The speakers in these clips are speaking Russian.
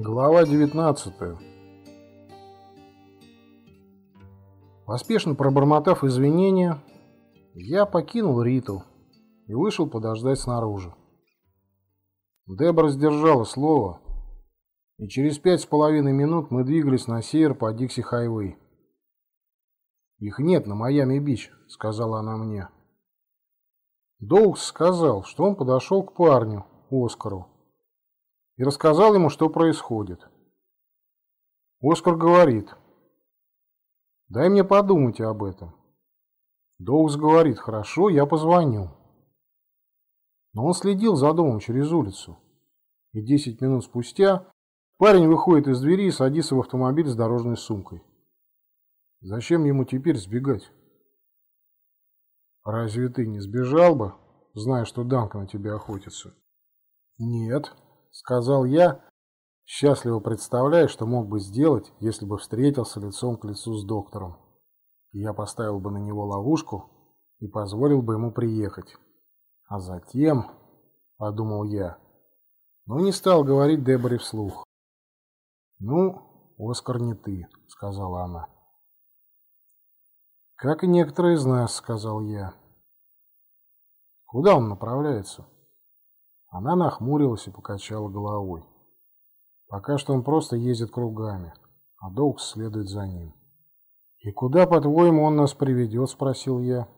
Глава 19 Поспешно пробормотав извинения, я покинул Риту и вышел подождать снаружи. Дебора сдержала слово, и через пять с половиной минут мы двигались на север по Дикси-Хайвей. «Их нет на Майами-Бич», — сказала она мне. Доукс сказал, что он подошел к парню, Оскару, и рассказал ему, что происходит. Оскар говорит, дай мне подумать об этом. Доукс говорит, хорошо, я позвоню. Но он следил за домом через улицу. И десять минут спустя парень выходит из двери и садится в автомобиль с дорожной сумкой. Зачем ему теперь сбегать? Разве ты не сбежал бы, зная, что Данка на тебя охотится? Нет, сказал я, счастливо представляя, что мог бы сделать, если бы встретился лицом к лицу с доктором. Я поставил бы на него ловушку и позволил бы ему приехать. А затем, подумал я, но не стал говорить Деборе вслух. «Ну, Оскар, не ты», — сказала она. «Как и некоторые из нас», — сказал я. «Куда он направляется?» Она нахмурилась и покачала головой. Пока что он просто ездит кругами, а Доукс следует за ним. «И куда, по-твоему, он нас приведет?» – спросил я.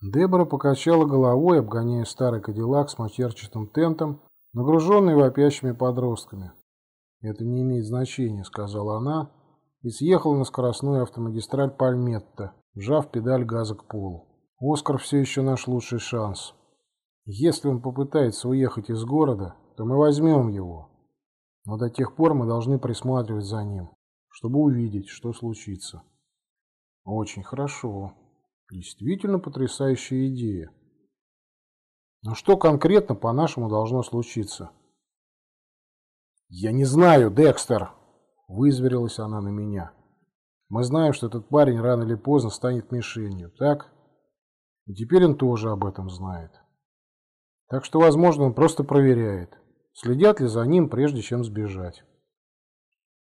Дебора покачала головой, обгоняя старый кадиллак с матерчатым тентом, нагруженный вопящими подростками. «Это не имеет значения», – сказала она, и съехала на скоростную автомагистраль Пальметта, вжав педаль газа к полу. Оскар все еще наш лучший шанс. Если он попытается уехать из города, то мы возьмем его. Но до тех пор мы должны присматривать за ним, чтобы увидеть, что случится. Очень хорошо. Действительно потрясающая идея. Но что конкретно по-нашему должно случиться? Я не знаю, Декстер, вызверилась она на меня. Мы знаем, что этот парень рано или поздно станет мишенью, так? И теперь он тоже об этом знает. Так что, возможно, он просто проверяет, следят ли за ним, прежде чем сбежать.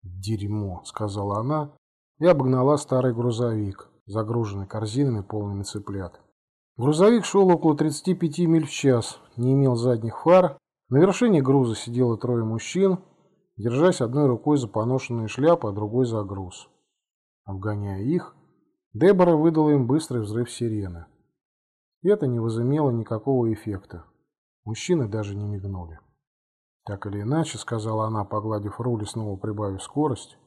«Дерьмо», — сказала она и обогнала старый грузовик, загруженный корзинами, полными цыплят. Грузовик шел около 35 миль в час, не имел задних фар. На вершине груза сидело трое мужчин, держась одной рукой за поношенные шляпы, а другой за груз. Обгоняя их, Дебора выдала им быстрый взрыв сирены. Это не возымело никакого эффекта. Мужчины даже не мигнули. Так или иначе, сказала она, погладив руль и снова прибавив скорость,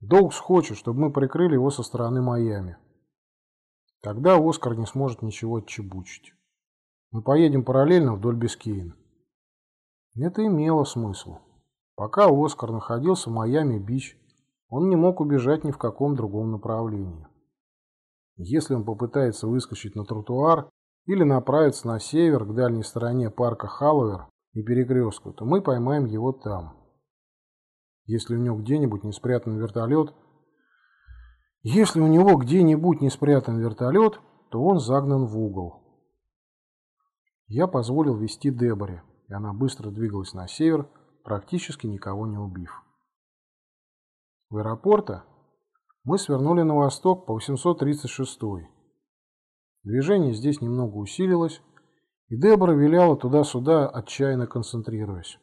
Доукс хочет, чтобы мы прикрыли его со стороны Майами. Тогда Оскар не сможет ничего отчебучить. Мы поедем параллельно вдоль Бискейна. Это имело смысл. Пока Оскар находился в Майами-Бич, он не мог убежать ни в каком другом направлении. Если он попытается выскочить на тротуар, или направиться на север к дальней стороне парка Халловер и перекрестку, то мы поймаем его там. Если у него где-нибудь не спрятан вертолет, если у него где-нибудь не спрятан вертолет, то он загнан в угол. Я позволил вести Деборе, и она быстро двигалась на север, практически никого не убив. В аэропорта мы свернули на восток по 836 -й. Движение здесь немного усилилось, и Дебора виляла туда-сюда, отчаянно концентрируясь.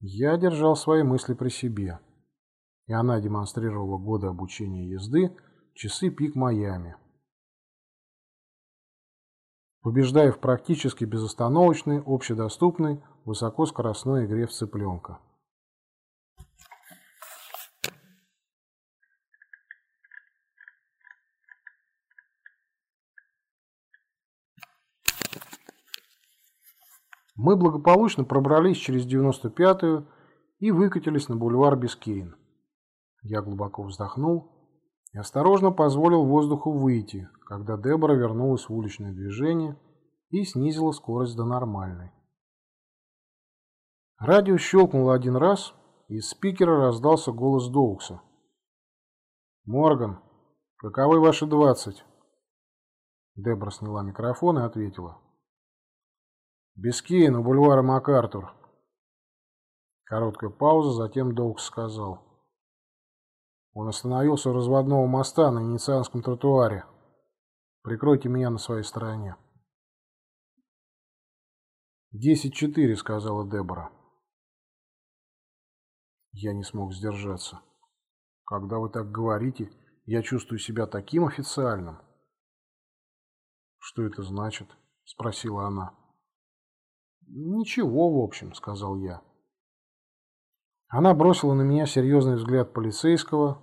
Я держал свои мысли при себе, и она демонстрировала годы обучения езды часы пик Майами. Побеждая в практически безостановочной, общедоступной, высокоскоростной игре в цыпленка. Мы благополучно пробрались через 95-ю и выкатились на бульвар Бискейн. Я глубоко вздохнул и осторожно позволил воздуху выйти, когда Дебора вернулась в уличное движение и снизила скорость до нормальной. Радио щелкнуло один раз, и из спикера раздался голос Доукса. «Морган, каковы ваши двадцать?» Дебора сняла микрофон и ответила. Бискейн у бульвара МакАртур. Короткая пауза, затем Доукс сказал. Он остановился у разводного моста на Венецианском тротуаре. Прикройте меня на своей стороне. «Десять четыре», — сказала Дебора. Я не смог сдержаться. Когда вы так говорите, я чувствую себя таким официальным. Что это значит? Спросила она. Ничего, в общем, сказал я. Она бросила на меня серьезный взгляд полицейского,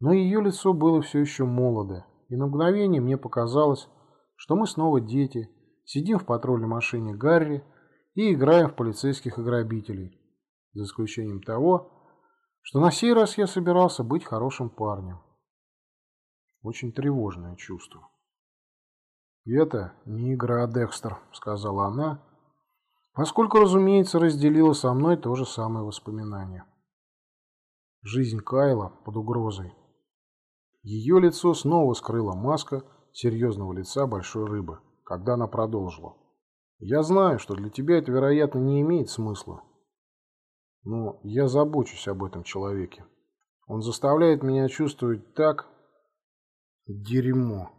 но ее лицо было все еще молодо, и на мгновение мне показалось, что мы снова дети, сидим в патрульной машине Гарри и играем в полицейских и грабителей, за исключением того, что на сей раз я собирался быть хорошим парнем. Очень тревожное чувство. «Это не игра, Декстер», — сказала она, поскольку, разумеется, разделила со мной то же самое воспоминание. Жизнь Кайла под угрозой. Ее лицо снова скрыла маска серьезного лица большой рыбы, когда она продолжила. «Я знаю, что для тебя это, вероятно, не имеет смысла, но я забочусь об этом человеке. Он заставляет меня чувствовать так... Дерьмо.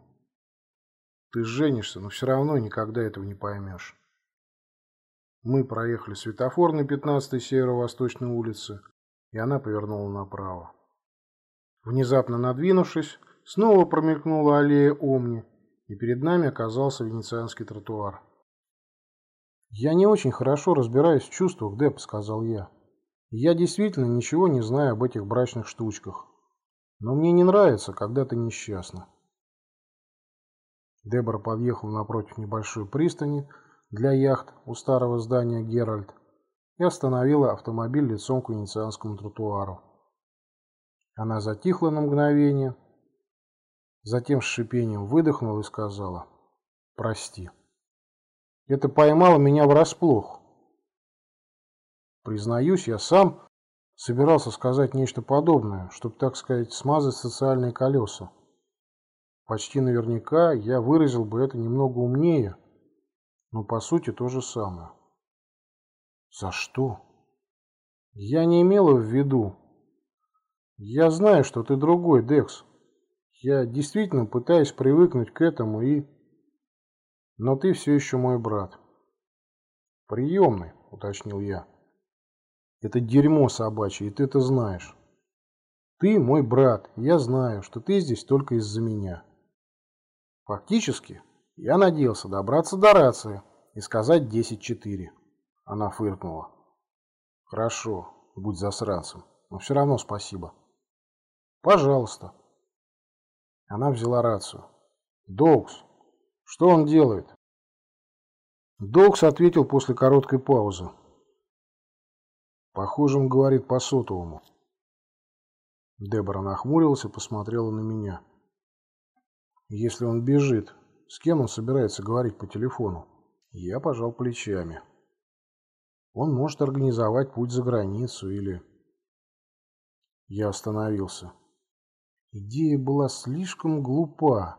Ты женишься, но все равно никогда этого не поймешь. Мы проехали светофор на 15-й северо-восточной улице, и она повернула направо. Внезапно надвинувшись, снова промелькнула аллея Омни, и перед нами оказался венецианский тротуар. «Я не очень хорошо разбираюсь в чувствах, Деп», — сказал я. Я действительно ничего не знаю об этих брачных штучках. Но мне не нравится, когда ты несчастна. Дебора подъехала напротив небольшой пристани для яхт у старого здания «Геральт» и остановила автомобиль лицом к венецианскому тротуару. Она затихла на мгновение, затем с шипением выдохнула и сказала «Прости». Это поймало меня врасплох. Признаюсь, я сам собирался сказать нечто подобное, чтобы, так сказать, смазать социальные колеса. Почти наверняка я выразил бы это немного умнее, но по сути то же самое. За что? Я не имела в виду. Я знаю, что ты другой, Декс. Я действительно пытаюсь привыкнуть к этому и... Но ты все еще мой брат. Приемный, уточнил я. Это дерьмо собачье, и ты это знаешь. Ты мой брат, я знаю, что ты здесь только из-за меня. Фактически, я надеялся добраться до рации и сказать 10-4. Она фыркнула. Хорошо, будь засранцем, но все равно спасибо. Пожалуйста. Она взяла рацию. Доукс, что он делает? Доукс ответил после короткой паузы. Похоже, он говорит по сотовому. Дебора нахмурилась и посмотрела на меня. Если он бежит, с кем он собирается говорить по телефону? Я пожал плечами. Он может организовать путь за границу или... Я остановился. Идея была слишком глупа,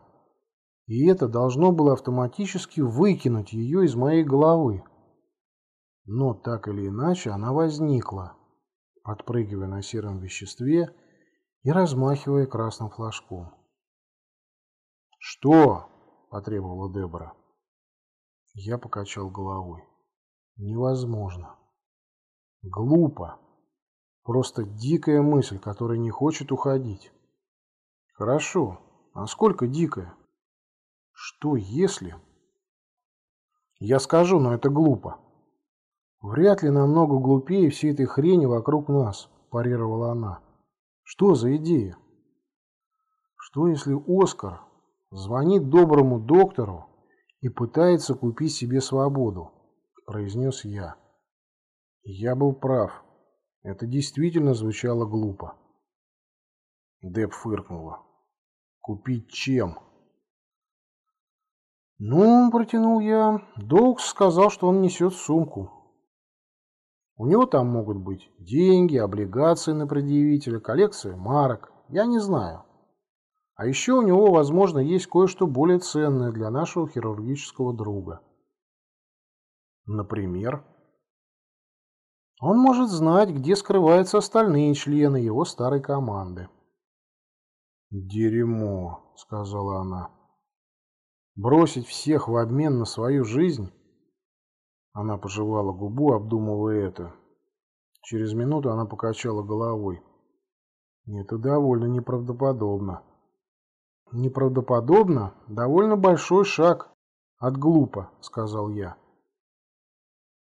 и это должно было автоматически выкинуть ее из моей головы. Но так или иначе она возникла, подпрыгивая на сером веществе и размахивая красным флажком. «Что?» – потребовала Дебора. Я покачал головой. «Невозможно. Глупо. Просто дикая мысль, которая не хочет уходить. Хорошо. А сколько дикая? Что если...» «Я скажу, но это глупо». «Вряд ли намного глупее всей этой хрени вокруг нас», – парировала она. «Что за идея?» «Что если Оскар звонит доброму доктору и пытается купить себе свободу?» – произнес я. Я был прав. Это действительно звучало глупо. Деб фыркнула. «Купить чем?» «Ну, — протянул я, — Доукс сказал, что он несет сумку. У него там могут быть деньги, облигации на предъявителя, коллекция марок. Я не знаю. А еще у него, возможно, есть кое-что более ценное для нашего хирургического друга. Например? Он может знать, где скрываются остальные члены его старой команды. «Дерьмо», — сказала она. «Бросить всех в обмен на свою жизнь?» Она пожевала губу, обдумывая это. Через минуту она покачала головой. Это довольно неправдоподобно. Неправдоподобно? Довольно большой шаг. От глупо, сказал я.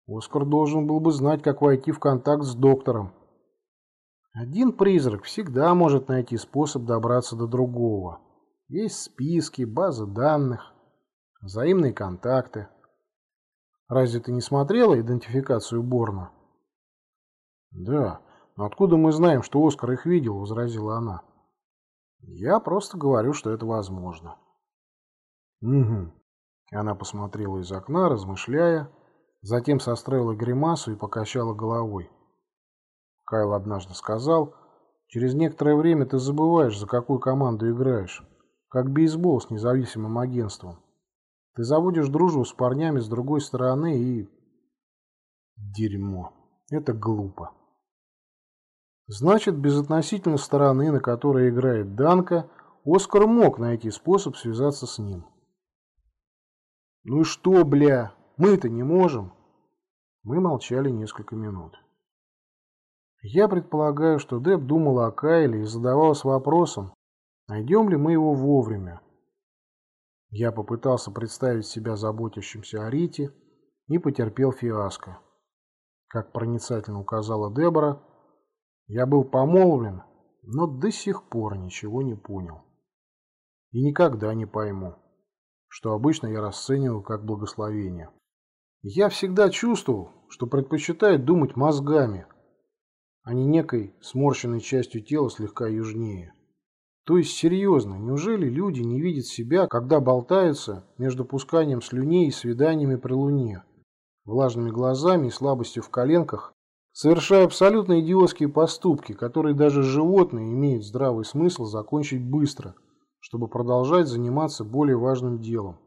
Оскар должен был бы знать, как войти в контакт с доктором. Один призрак всегда может найти способ добраться до другого. Есть списки, базы данных, взаимные контакты. Разве ты не смотрела идентификацию Борна? Да, но откуда мы знаем, что Оскар их видел, возразила она. Я просто говорю, что это возможно. Угу. Она посмотрела из окна, размышляя, затем состроила гримасу и покачала головой. Кайл однажды сказал, через некоторое время ты забываешь, за какую команду играешь, как бейсбол с независимым агентством. Ты заводишь дружбу с парнями с другой стороны и... Дерьмо. Это глупо. Значит, безотносительно стороны, на которой играет Данка, Оскар мог найти способ связаться с ним. «Ну и что, бля? Мы-то не можем!» Мы молчали несколько минут. Я предполагаю, что Деб думала о Кайле и задавалась вопросом, найдем ли мы его вовремя. Я попытался представить себя заботящимся о Рите и потерпел фиаско. Как проницательно указала Дебора, я был помолвлен, но до сих пор ничего не понял. И никогда не пойму, что обычно я расцениваю как благословение. Я всегда чувствовал, что предпочитаю думать мозгами, а не некой сморщенной частью тела слегка южнее. То есть, серьезно, неужели люди не видят себя, когда болтаются между пусканием слюней и свиданиями при луне, влажными глазами и слабостью в коленках, совершая абсолютно идиотские поступки, которые даже животные имеют здравый смысл закончить быстро, чтобы продолжать заниматься более важным делом,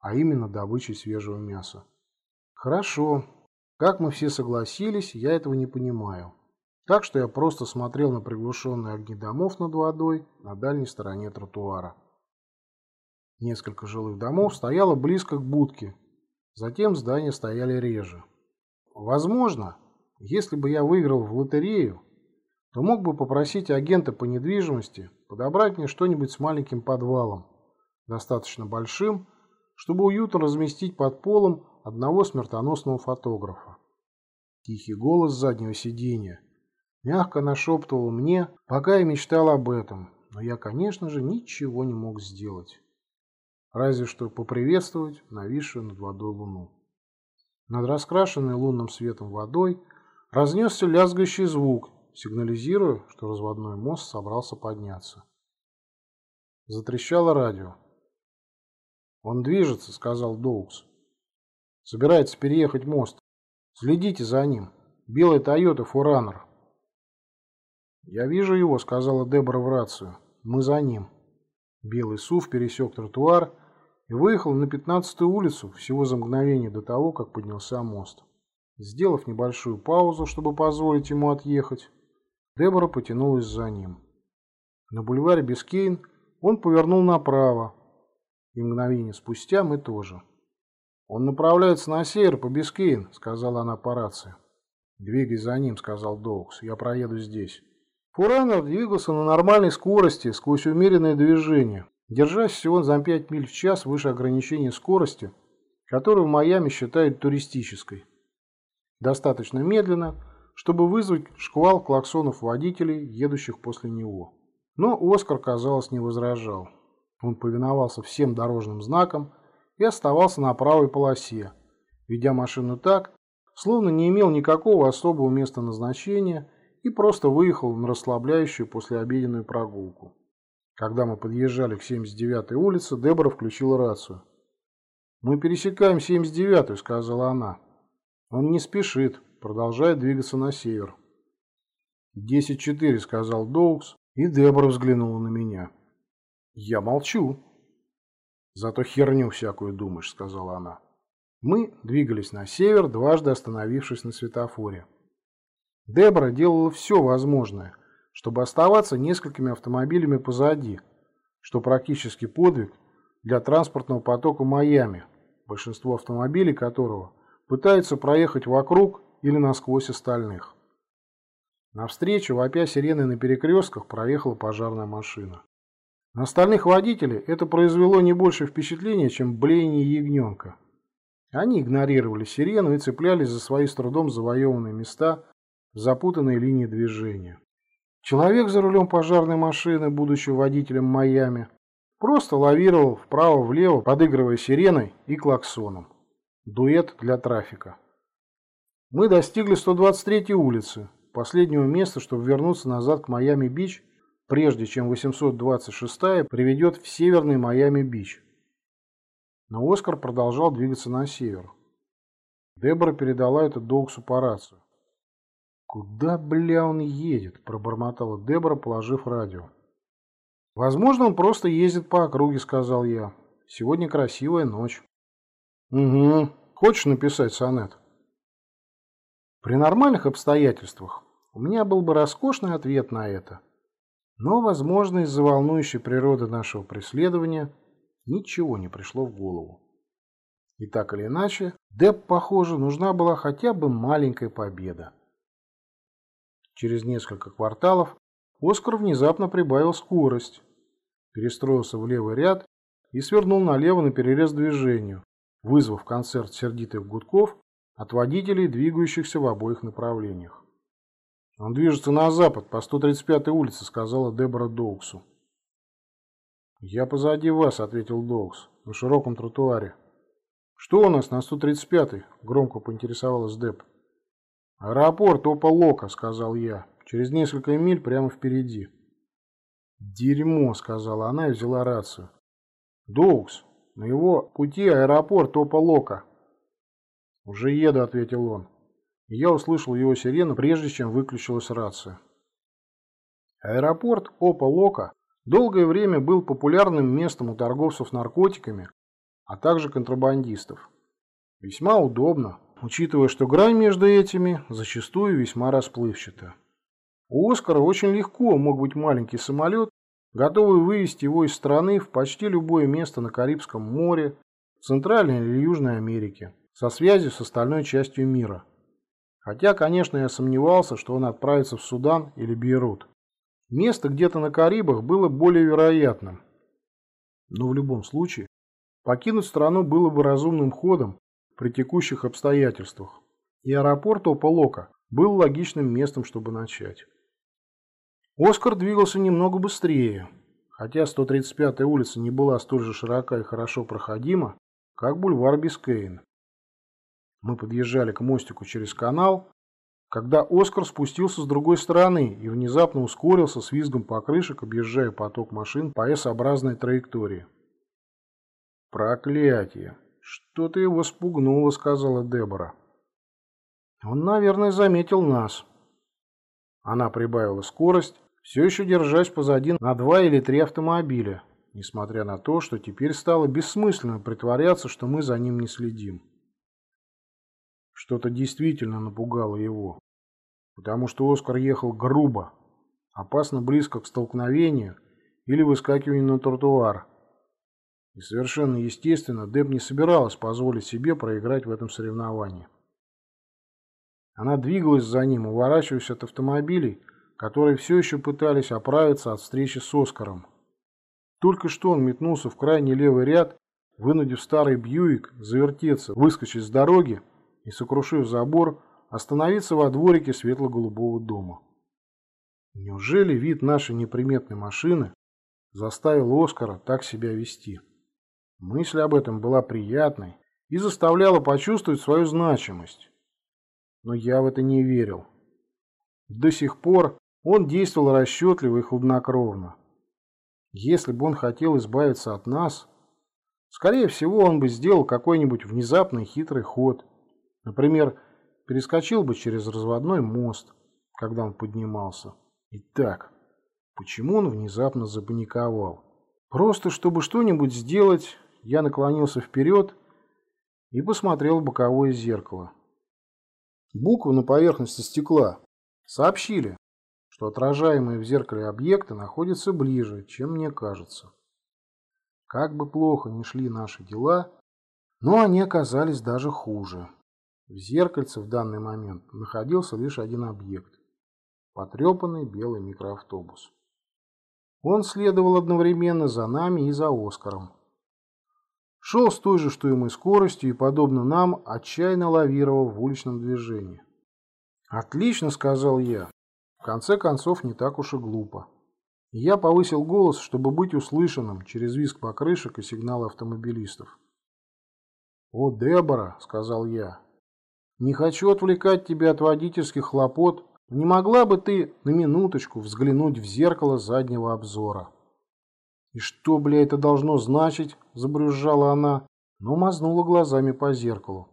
а именно добычей свежего мяса. Хорошо. Как мы все согласились, я этого не понимаю. Так что я просто смотрел на приглушенные огни домов над водой на дальней стороне тротуара. Несколько жилых домов стояло близко к будке, затем здания стояли реже. Возможно, если бы я выиграл в лотерею, то мог бы попросить агента по недвижимости подобрать мне что-нибудь с маленьким подвалом, достаточно большим, чтобы уютно разместить под полом одного смертоносного фотографа. Тихий голос заднего сиденья мягко нашептывал мне, пока я мечтал об этом, но я, конечно же, ничего не мог сделать. Разве что поприветствовать нависшую над водой луну. Над раскрашенной лунным светом водой разнесся лязгающий звук, сигнализируя, что разводной мост собрался подняться. Затрещало радио. «Он движется», — сказал Доукс. «Собирается переехать мост. Следите за ним. Белый Тойота Фуранер». «Я вижу его», — сказала Дебора в рацию. «Мы за ним». Белый SUV пересек тротуар и выехал на 15-ю улицу всего за мгновение до того, как поднялся мост. Сделав небольшую паузу, чтобы позволить ему отъехать, Дебора потянулась за ним. На бульваре Бискейн он повернул направо, и мгновение спустя мы тоже. «Он направляется на север по Бискейн», — сказала она по рации. «Двигай за ним», — сказал Доукс, — «я проеду здесь». Фуранер двигался на нормальной скорости сквозь умеренное движение, держась всего за 5 миль в час выше ограничения скорости, которую в Майами считают туристической. Достаточно медленно, чтобы вызвать шквал клаксонов водителей, едущих после него. Но Оскар, казалось, не возражал. Он повиновался всем дорожным знакам и оставался на правой полосе, ведя машину так, словно не имел никакого особого места назначения и просто выехал на расслабляющую послеобеденную прогулку. Когда мы подъезжали к 79-й улице, Дебора включила рацию. «Мы пересекаем 79-ю», — сказала она. «Он не спешит, продолжает двигаться на север». «Десять четыре», — сказал Доукс, и Дебора взглянула на меня. «Я молчу». «Зато херню всякую думаешь», — сказала она. Мы двигались на север, дважды остановившись на светофоре. Дебра делала все возможное, чтобы оставаться несколькими автомобилями позади, что практически подвиг для транспортного потока Майами, большинство автомобилей которого пытаются проехать вокруг или насквозь остальных. Навстречу, вопя сирены на перекрестках, проехала пожарная машина. На остальных водителей это произвело не больше впечатления, чем блеяние ягненка. Они игнорировали сирену и цеплялись за свои с трудом завоеванные места в запутанной линии движения. Человек за рулем пожарной машины, будучи водителем Майами, просто лавировал вправо-влево, подыгрывая сиреной и клаксоном. Дуэт для трафика. Мы достигли 123-й улицы, последнего места, чтобы вернуться назад к Майами-Бич прежде чем 826-я приведет в северный Майами-Бич. Но Оскар продолжал двигаться на север. Дебора передала это Доуксу по рацию. «Куда, бля, он едет?» – пробормотала Дебора, положив радио. «Возможно, он просто ездит по округе», – сказал я. «Сегодня красивая ночь». «Угу. Хочешь написать сонет?» При нормальных обстоятельствах у меня был бы роскошный ответ на это – но, возможно, из-за волнующей природы нашего преследования ничего не пришло в голову. И так или иначе, Деп, похоже, нужна была хотя бы маленькая победа. Через несколько кварталов Оскар внезапно прибавил скорость, перестроился в левый ряд и свернул налево на перерез движению, вызвав концерт сердитых гудков от водителей, двигающихся в обоих направлениях. «Он движется на запад, по 135-й улице», — сказала Дебора Доуксу. «Я позади вас», — ответил Доукс, — «на широком тротуаре». «Что у нас на 135-й?» — громко поинтересовалась Деб. «Аэропорт Опа-Лока», — сказал я. «Через несколько миль прямо впереди». «Дерьмо», — сказала она и взяла рацию. «Доукс, на его пути аэропорт Опа-Лока». «Уже еду», — ответил он и я услышал его сирену, прежде чем выключилась рация. Аэропорт Опа-Лока долгое время был популярным местом у торговцев наркотиками, а также контрабандистов. Весьма удобно, учитывая, что грань между этими зачастую весьма расплывчата. У Оскара очень легко мог быть маленький самолет, готовый вывести его из страны в почти любое место на Карибском море, в Центральной или Южной Америке, со связью с остальной частью мира. Хотя, конечно, я сомневался, что он отправится в Судан или Бейрут. Место где-то на Карибах было более вероятным. Но в любом случае, покинуть страну было бы разумным ходом при текущих обстоятельствах. И аэропорт Ополока был логичным местом, чтобы начать. Оскар двигался немного быстрее, хотя 135-я улица не была столь же широка и хорошо проходима, как бульвар Бискейн. Мы подъезжали к мостику через канал, когда Оскар спустился с другой стороны и внезапно ускорился с визгом покрышек, объезжая поток машин по S-образной траектории. «Проклятие! Что-то его спугнуло», — сказала Дебора. «Он, наверное, заметил нас». Она прибавила скорость, все еще держась позади на два или три автомобиля, несмотря на то, что теперь стало бессмысленно притворяться, что мы за ним не следим. Что-то действительно напугало его, потому что Оскар ехал грубо, опасно близко к столкновению или выскакиванию на тротуар. И совершенно естественно, Деб не собиралась позволить себе проиграть в этом соревновании. Она двигалась за ним, уворачиваясь от автомобилей, которые все еще пытались оправиться от встречи с Оскаром. Только что он метнулся в крайний левый ряд, вынудив старый Бьюик завертеться, выскочить с дороги и, сокрушив забор, остановиться во дворике светло-голубого дома. Неужели вид нашей неприметной машины заставил Оскара так себя вести? Мысль об этом была приятной и заставляла почувствовать свою значимость. Но я в это не верил. До сих пор он действовал расчетливо и хладнокровно. Если бы он хотел избавиться от нас, скорее всего, он бы сделал какой-нибудь внезапный хитрый ход – Например, перескочил бы через разводной мост, когда он поднимался. Итак, почему он внезапно запаниковал? Просто чтобы что-нибудь сделать, я наклонился вперед и посмотрел в боковое зеркало. Буквы на поверхности стекла Сообщили, что отражаемые в зеркале объекты находятся ближе, чем мне кажется. Как бы плохо ни шли наши дела, но они оказались даже хуже. В зеркальце в данный момент находился лишь один объект – потрепанный белый микроавтобус. Он следовал одновременно за нами и за Оскаром. Шел с той же, что и мы, скоростью и, подобно нам, отчаянно лавировал в уличном движении. «Отлично», — сказал я. Конце концов, не так уж и глупо. я повысил голос, чтобы быть услышанным через визг покрышек и сигналы автомобилистов. «О, Дебора», — сказал я, — «не хочу отвлекать тебя от водительских хлопот, не могла бы ты на минуточку взглянуть в зеркало заднего обзора?» «И что, бля, это должно значить?» – забрюзжала она, но мазнула глазами по зеркалу.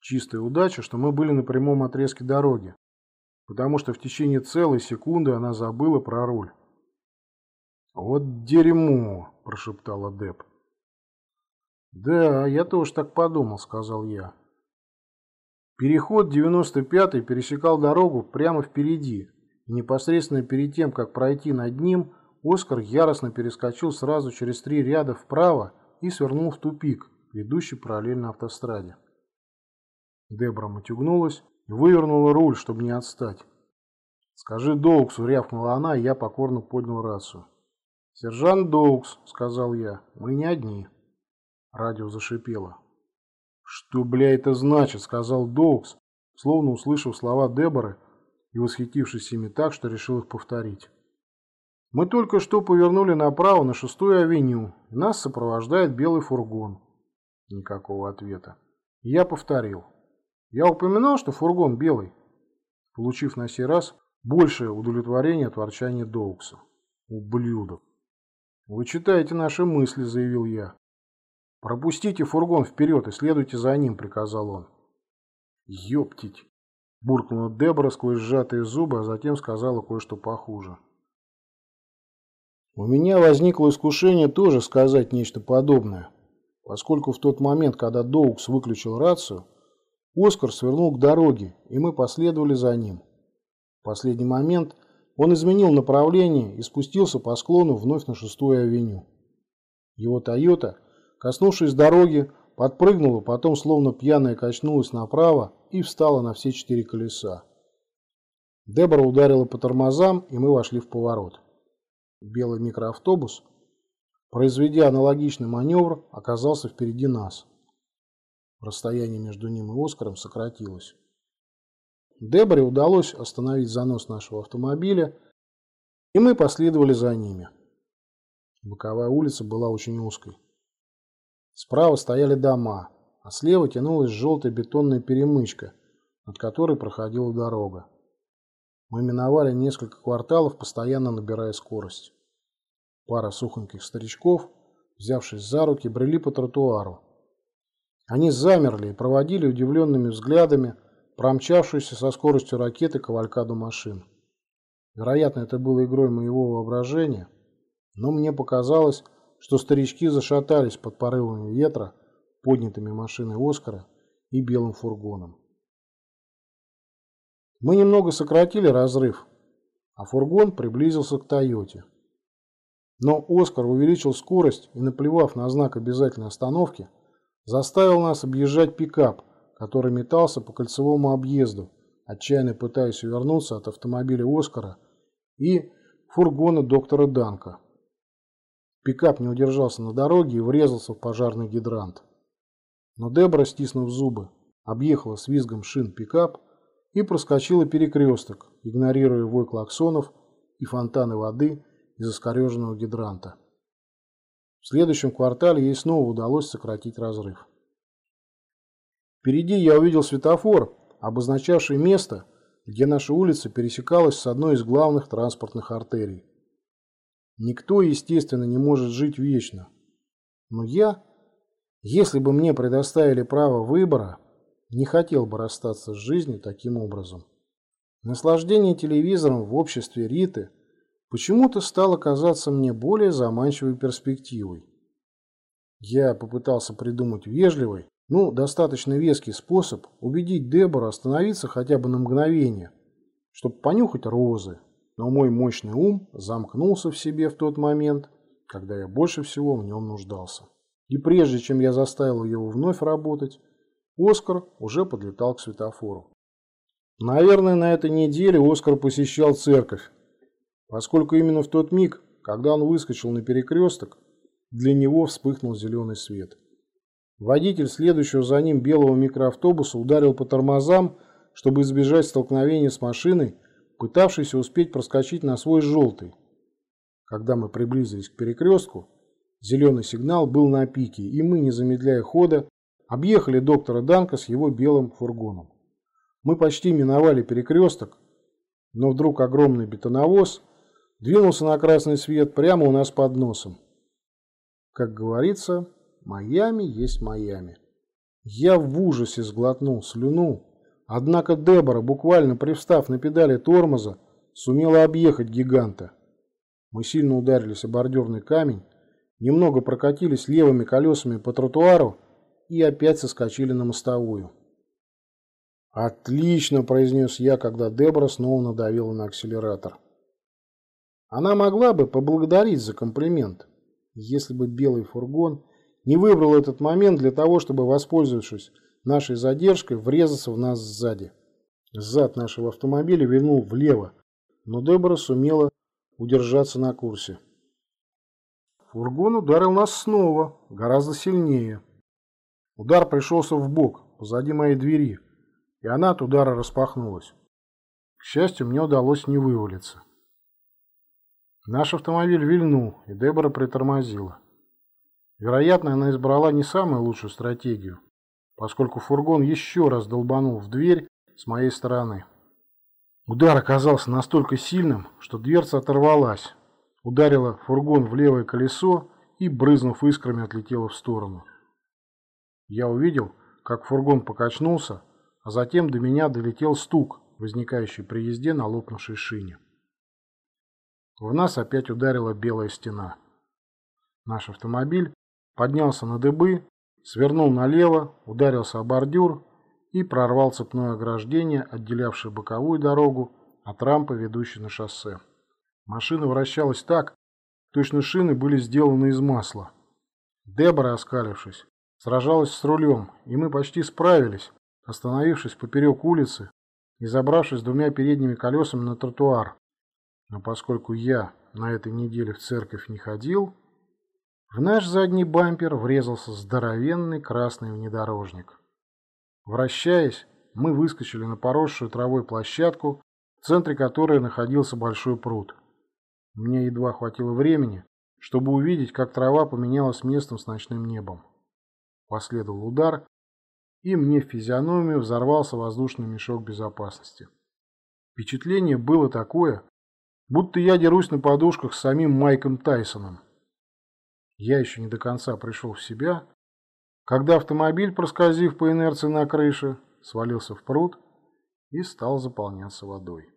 Чистая удача, что мы были на прямом отрезке дороги, потому что в течение целой секунды она забыла про руль. «Вот дерьмо!» – прошептала Деп. «Да, я тоже так подумал», – сказал я. Переход 95-й пересекал дорогу прямо впереди, и непосредственно перед тем, как пройти над ним, Оскар яростно перескочил сразу через три ряда вправо и свернул в тупик, ведущий параллельно автостраде. Дебра матюгнулась и вывернула руль, чтобы не отстать. «Скажи Доуксу», — рявкнула она, и я покорно поднял рацию. «Сержант Доукс», — сказал я, — «мы не одни». Радио зашипело. «Что, бля, это значит?» – сказал Доукс, словно услышав слова Деборы и восхитившись ими так, что решил их повторить. «Мы только что повернули направо на шестую авеню, и нас сопровождает белый фургон». Никакого ответа. Я повторил. «Я упоминал, что фургон белый?» Получив на сей раз большее удовлетворение от ворчания Доукса. «Ублюдок!» «Вы читаете наши мысли», – заявил я. «Пропустите фургон вперед и следуйте за ним», — приказал он. «Ёптить!» — буркнула Дебора сквозь сжатые зубы, а затем сказала кое-что похуже. У меня возникло искушение тоже сказать нечто подобное, поскольку в тот момент, когда Доукс выключил рацию, Оскар свернул к дороге, и мы последовали за ним. В последний момент он изменил направление и спустился по склону вновь на шестую авеню. Его «Тойота» Коснувшись дороги, подпрыгнула, потом словно пьяная качнулась направо и встала на все четыре колеса. Дебора ударила по тормозам, и мы вошли в поворот. Белый микроавтобус, произведя аналогичный маневр, оказался впереди нас. Расстояние между ним и Оскаром сократилось. Деборе удалось остановить занос нашего автомобиля, и мы последовали за ними. Боковая улица была очень узкой. Справа стояли дома, а слева тянулась желтая бетонная перемычка, над которой проходила дорога. Мы миновали несколько кварталов, постоянно набирая скорость. Пара сухоньких старичков, взявшись за руки, брели по тротуару. Они замерли и проводили удивленными взглядами промчавшуюся со скоростью ракеты кавалькаду машин. Вероятно, это было игрой моего воображения, но мне показалось, что старички зашатались под порывами ветра, поднятыми машиной Оскара и белым фургоном. Мы немного сократили разрыв, а фургон приблизился к Тойоте. Но Оскар увеличил скорость и, наплевав на знак обязательной остановки, заставил нас объезжать пикап, который метался по кольцевому объезду, отчаянно пытаясь увернуться от автомобиля Оскара и фургона доктора Данка. Пикап не удержался на дороге и врезался в пожарный гидрант. Но Дебра, стиснув зубы, объехала с визгом шин пикап и проскочила перекресток, игнорируя вой клаксонов и фонтаны воды из искореженного гидранта. В следующем квартале ей снова удалось сократить разрыв. Впереди я увидел светофор, обозначавший место, где наша улица пересекалась с одной из главных транспортных артерий. Никто, естественно, не может жить вечно. Но я, если бы мне предоставили право выбора, не хотел бы расстаться с жизнью таким образом. Наслаждение телевизором в обществе Риты почему-то стало казаться мне более заманчивой перспективой. Я попытался придумать вежливый, ну, достаточно веский способ убедить Дебору остановиться хотя бы на мгновение, чтобы понюхать розы, но мой мощный ум замкнулся в себе в тот момент, когда я больше всего в нем нуждался. И прежде чем я заставил его вновь работать, Оскар уже подлетал к светофору. Наверное, на этой неделе Оскар посещал церковь, поскольку именно в тот миг, когда он выскочил на перекресток, для него вспыхнул зеленый свет. Водитель следующего за ним белого микроавтобуса ударил по тормозам, чтобы избежать столкновения с машиной, пытавшейся успеть проскочить на свой желтый. Когда мы приблизились к перекрестку, зеленый сигнал был на пике, и мы, не замедляя хода, объехали доктора Данка с его белым фургоном. Мы почти миновали перекресток, но вдруг огромный бетоновоз двинулся на красный свет прямо у нас под носом. Как говорится, Майами есть Майами. Я в ужасе сглотнул слюну, однако Дебора, буквально привстав на педали тормоза, сумела объехать гиганта. Мы сильно ударились о бордюрный камень, немного прокатились левыми колесами по тротуару и опять соскочили на мостовую. «Отлично!» – произнес я, когда Дебора снова надавила на акселератор. Она могла бы поблагодарить за комплимент, если бы белый фургон не выбрал этот момент для того, чтобы, воспользовавшись нашей задержкой, врезаться в нас сзади. Зад нашего автомобиля вильнул влево, но Дебора сумела удержаться на курсе. Фургон ударил нас снова, гораздо сильнее. Удар пришелся в бок, позади моей двери, и она от удара распахнулась. К счастью, мне удалось не вывалиться. Наш автомобиль вильнул, и Дебора притормозила. Вероятно, она избрала не самую лучшую стратегию, поскольку фургон еще раз долбанул в дверь с моей стороны. Удар оказался настолько сильным, что дверца оторвалась, ударила фургон в левое колесо и, брызнув искрами, отлетела в сторону. Я увидел, как фургон покачнулся, а затем до меня долетел стук, возникающий при езде на лопнувшей шине. В нас опять ударила белая стена. Наш автомобиль поднялся на дыбы, свернул налево, ударился о бордюр и прорвал цепное ограждение, отделявшее боковую дорогу от рампы, ведущей на шоссе. Машина вращалась так, точно шины были сделаны из масла. Дебора, оскалившись, сражалась с рулем, и мы почти справились, остановившись поперек улицы и забравшись двумя передними колесами на тротуар, но поскольку я на этой неделе в церковь не ходил, в наш задний бампер врезался здоровенный красный внедорожник. Вращаясь, мы выскочили на поросшую травой площадку, в центре которой находился большой пруд. Мне едва хватило времени, чтобы увидеть, как трава поменялась местом с ночным небом. Последовал удар, и мне в физиономию взорвался воздушный мешок безопасности. Впечатление было такое, Будто я дерусь на подушках с самим Майком Тайсоном. Я еще не до конца пришел в себя, когда автомобиль, проскользив по инерции на крыше, свалился в пруд и стал заполняться водой.